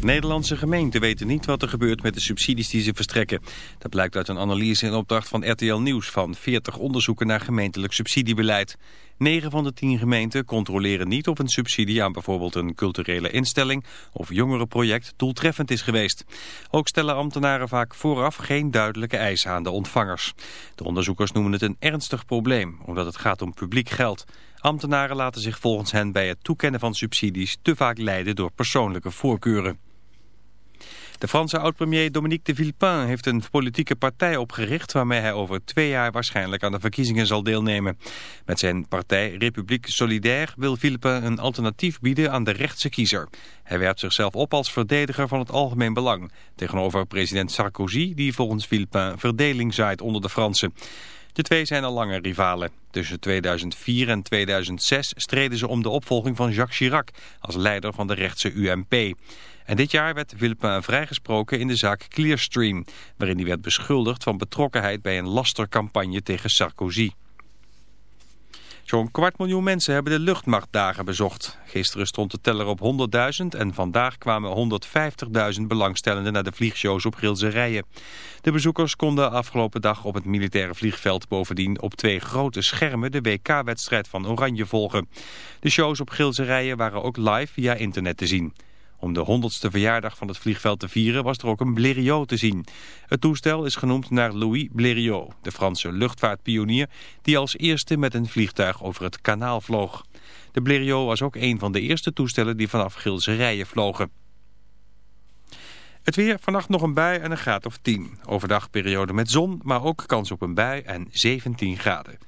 Nederlandse gemeenten weten niet wat er gebeurt met de subsidies die ze verstrekken. Dat blijkt uit een analyse in opdracht van RTL Nieuws van 40 onderzoeken naar gemeentelijk subsidiebeleid. 9 van de 10 gemeenten controleren niet of een subsidie aan bijvoorbeeld een culturele instelling of jongerenproject doeltreffend is geweest. Ook stellen ambtenaren vaak vooraf geen duidelijke eisen aan de ontvangers. De onderzoekers noemen het een ernstig probleem, omdat het gaat om publiek geld. Ambtenaren laten zich volgens hen bij het toekennen van subsidies te vaak leiden door persoonlijke voorkeuren. De Franse oud-premier Dominique de Villepin heeft een politieke partij opgericht... waarmee hij over twee jaar waarschijnlijk aan de verkiezingen zal deelnemen. Met zijn partij Republiek Solidaire wil Villepin een alternatief bieden aan de rechtse kiezer. Hij werpt zichzelf op als verdediger van het algemeen belang... tegenover president Sarkozy die volgens Villepin verdeling zaait onder de Fransen. De twee zijn al langer rivalen. Tussen 2004 en 2006 streden ze om de opvolging van Jacques Chirac als leider van de rechtse UMP. En dit jaar werd Villepin vrijgesproken in de zaak Clearstream, waarin hij werd beschuldigd van betrokkenheid bij een lastercampagne tegen Sarkozy. Zo'n kwart miljoen mensen hebben de luchtmachtdagen bezocht. Gisteren stond de teller op 100.000 en vandaag kwamen 150.000 belangstellenden naar de vliegshows op Gilse Rijen. De bezoekers konden afgelopen dag op het militaire vliegveld bovendien op twee grote schermen de WK-wedstrijd van Oranje volgen. De shows op Gilse Rijen waren ook live via internet te zien. Om de 100ste verjaardag van het vliegveld te vieren was er ook een Blériot te zien. Het toestel is genoemd naar Louis Blériot, de Franse luchtvaartpionier die als eerste met een vliegtuig over het kanaal vloog. De Blériot was ook een van de eerste toestellen die vanaf Gilse Rijen vlogen. Het weer, vannacht nog een bui en een graad of 10. Overdag periode met zon, maar ook kans op een bui en 17 graden.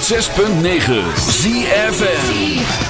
106.9 ZFN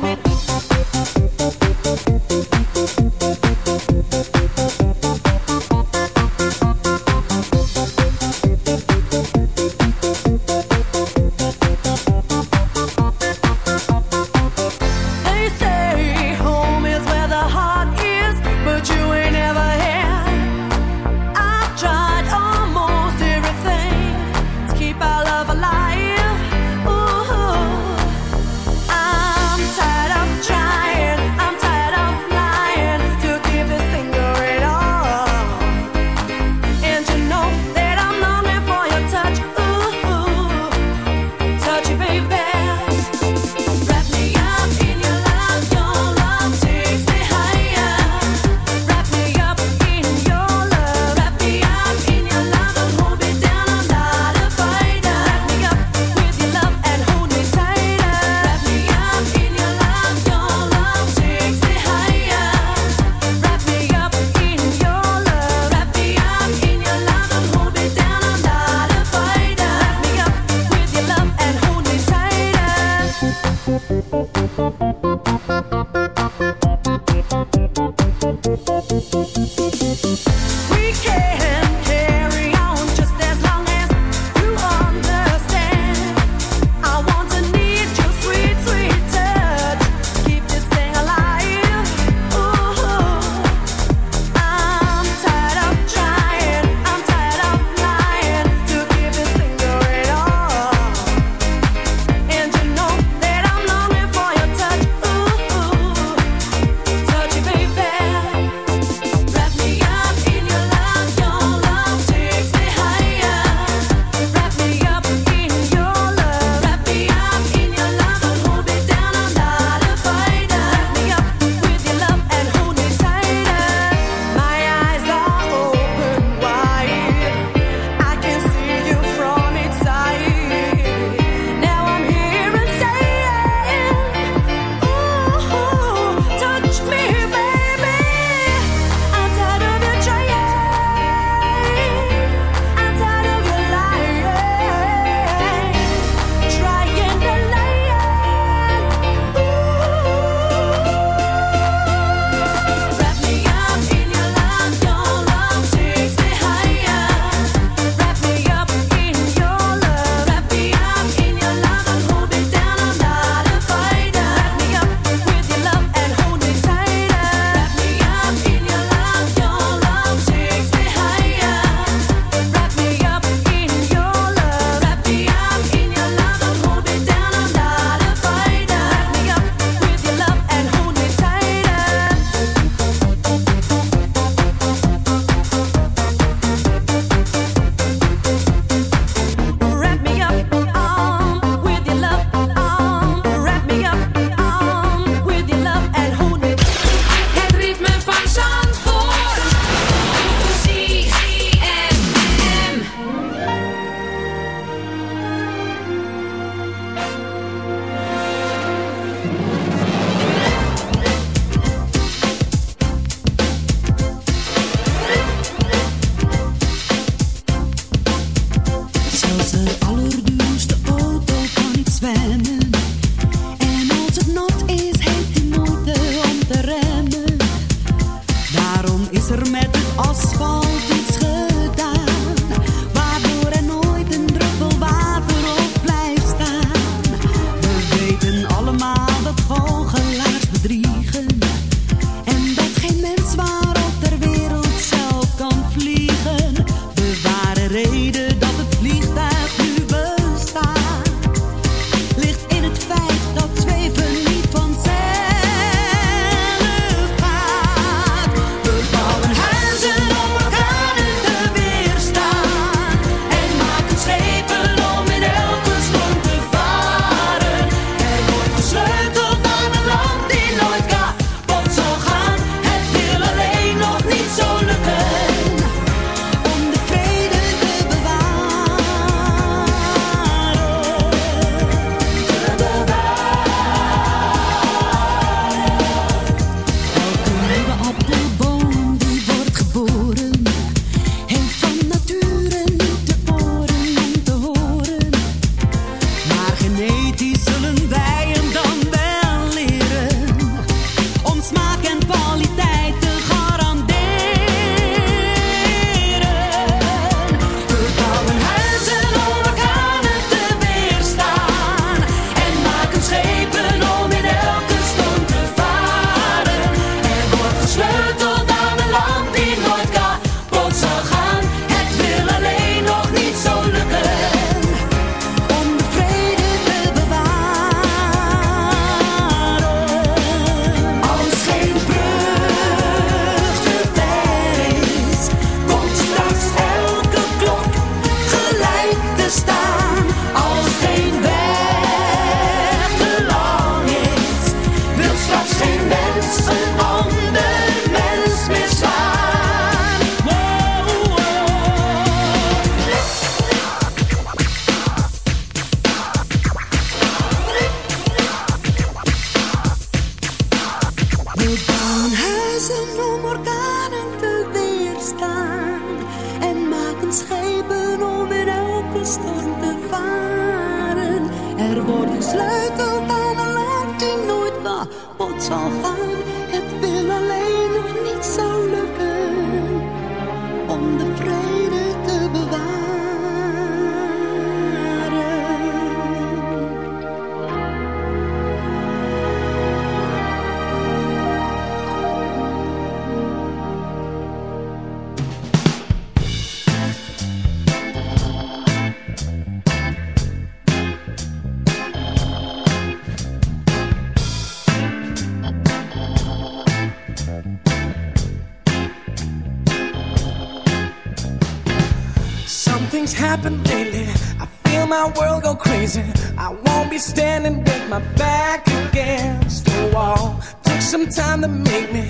me. time to make me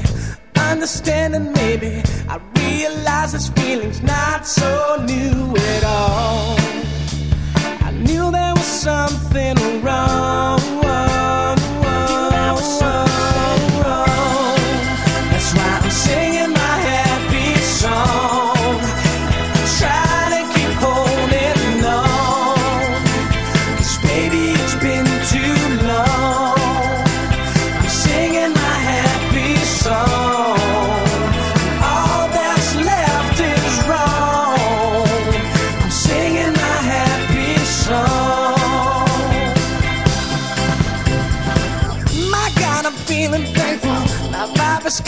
understand, and maybe I realize this feeling's not so new at all.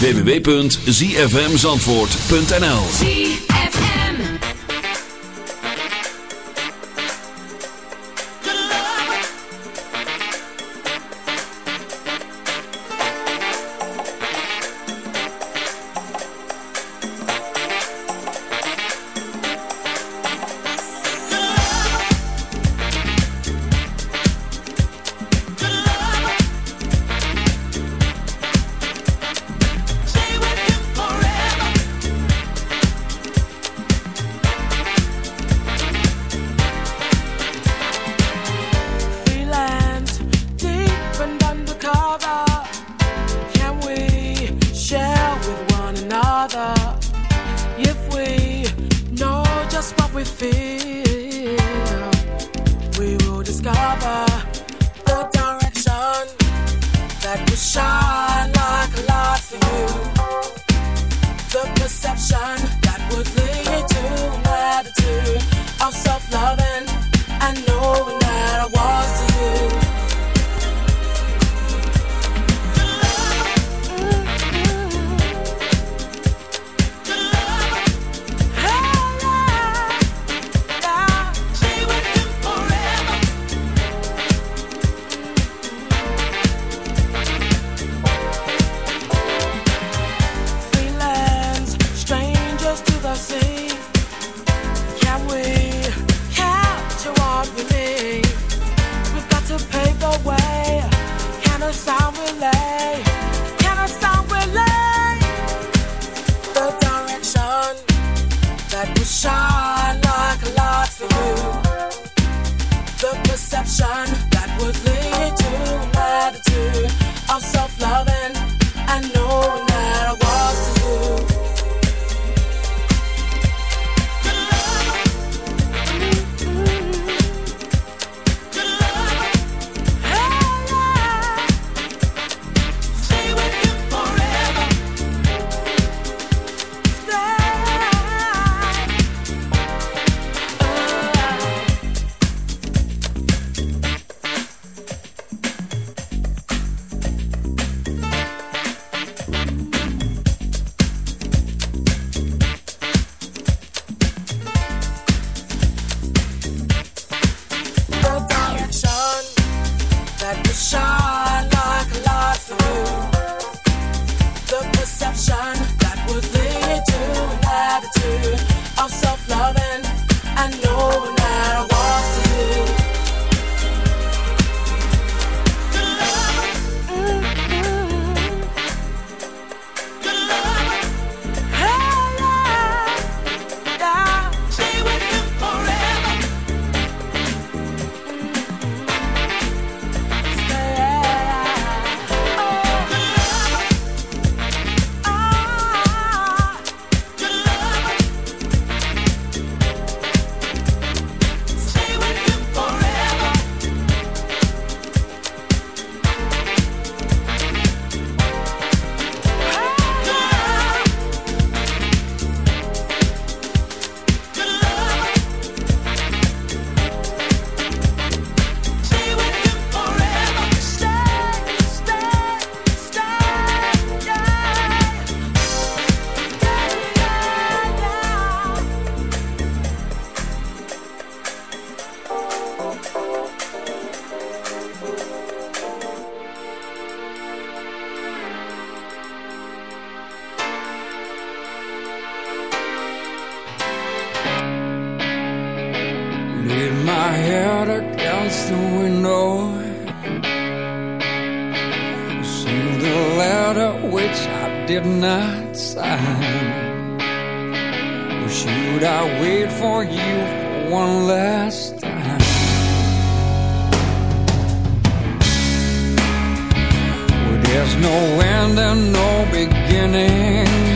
www.zfmzandvoort.nl my head against the window. Sealed the letter which I did not sign. Should I wait for you for one last time? Well, there's no end and no beginning.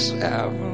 seven.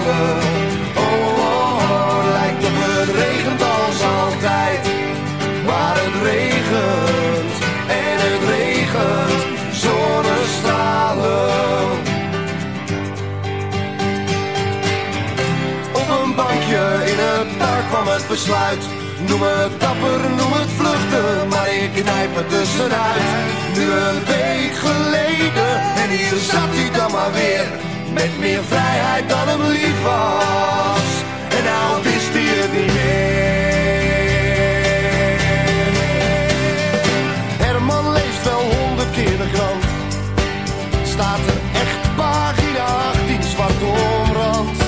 Oh, oh, oh, lijkt op het regent als altijd. Maar het regent en het regent zonnestralen. Op een bankje in het park kwam het besluit. Noem het dapper, noem het vluchten, maar ik knijp er tussenuit. Nu een week geleden, en hier zat hij dan maar weer. Met meer vrijheid dan hem lief was. En nou wist hij het niet meer. Herman leest wel honderd keer de krant. Staat er echt pagina 18 zwart omrand.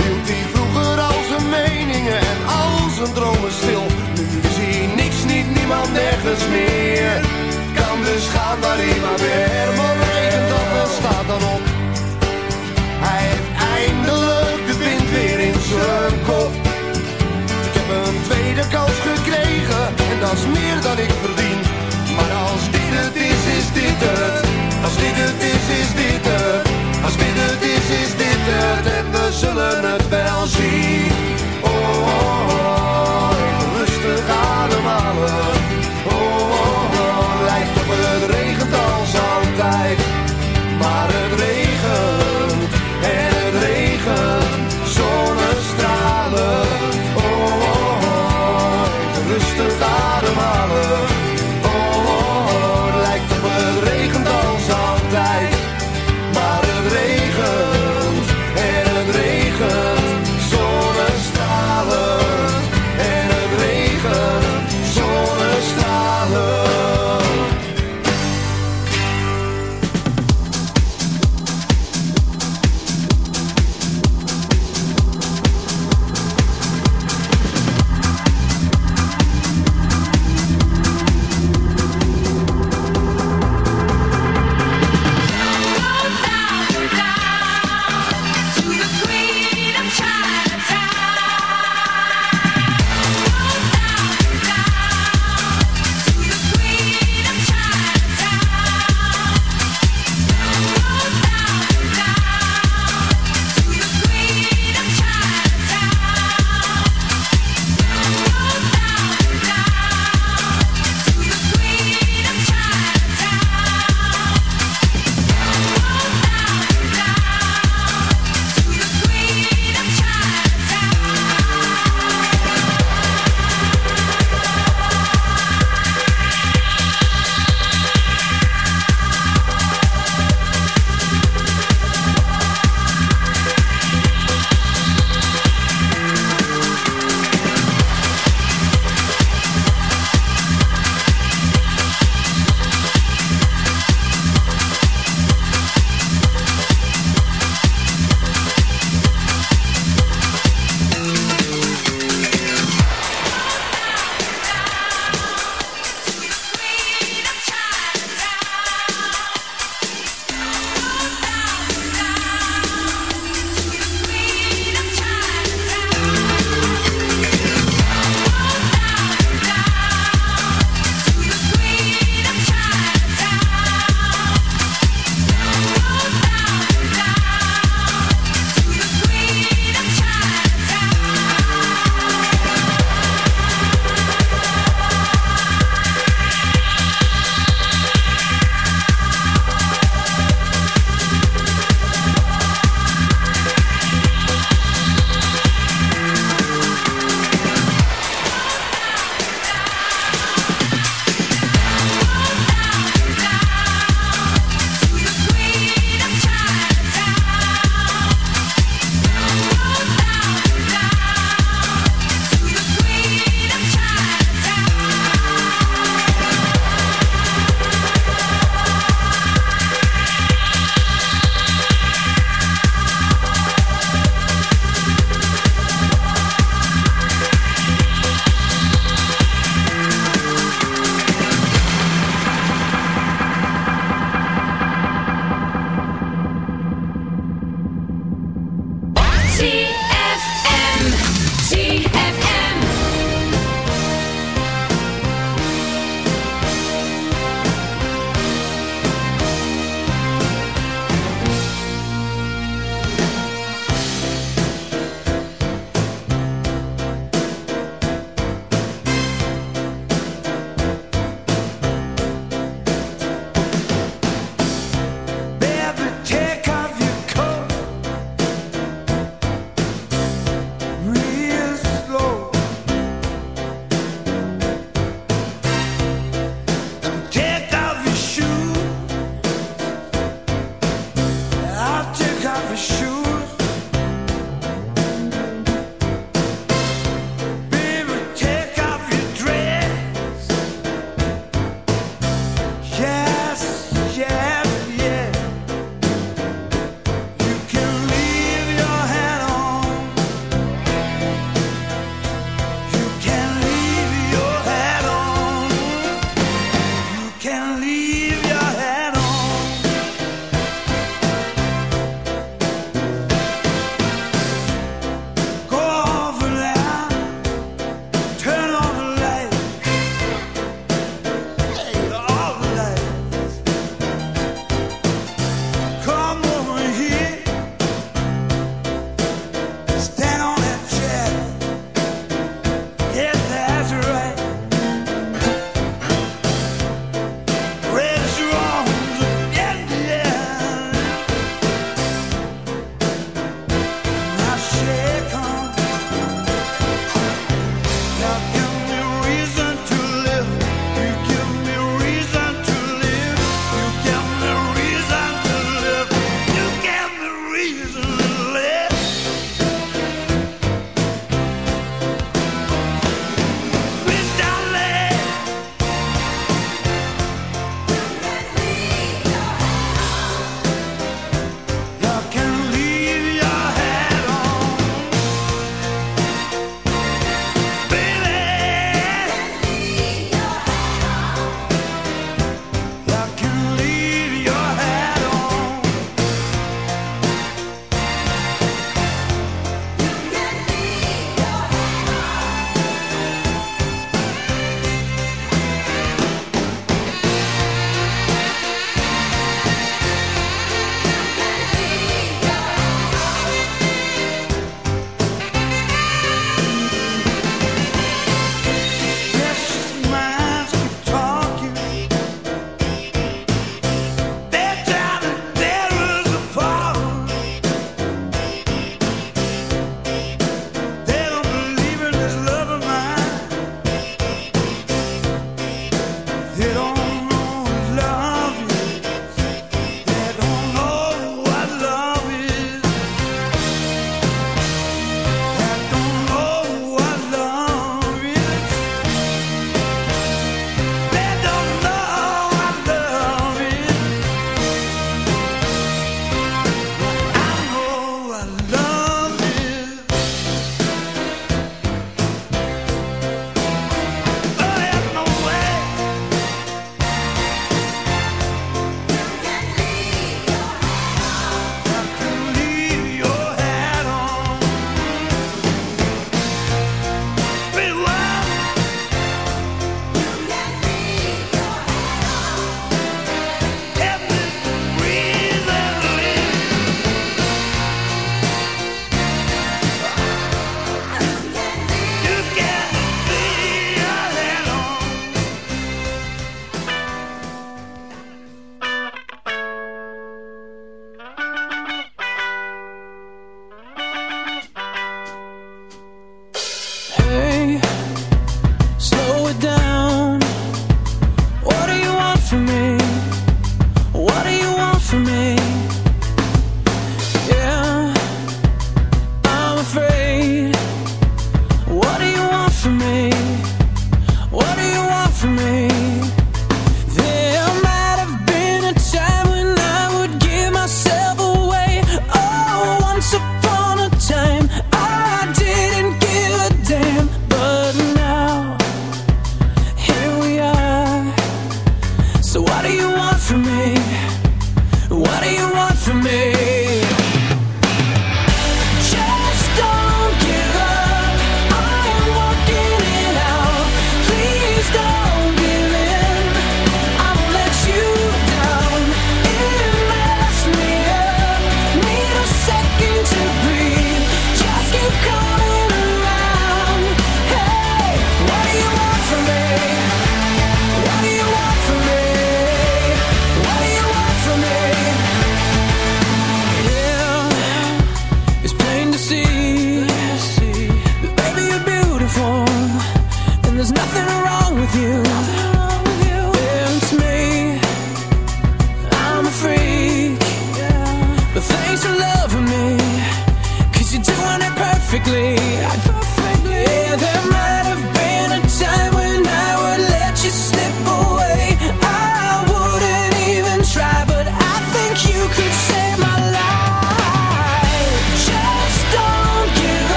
Hield hij vroeger al zijn meningen en al zijn dromen stil. Nu hij niks, niet niemand, nergens meer. Kan dus gaan waar hij maar weer. Herman regent en staat dan op. Ik heb een tweede kans gekregen en dat is meer dan ik verdien. Maar als dit het is, is dit het. Als dit het is, is dit het. Als dit het is, is dit het. En we zullen het wel zien.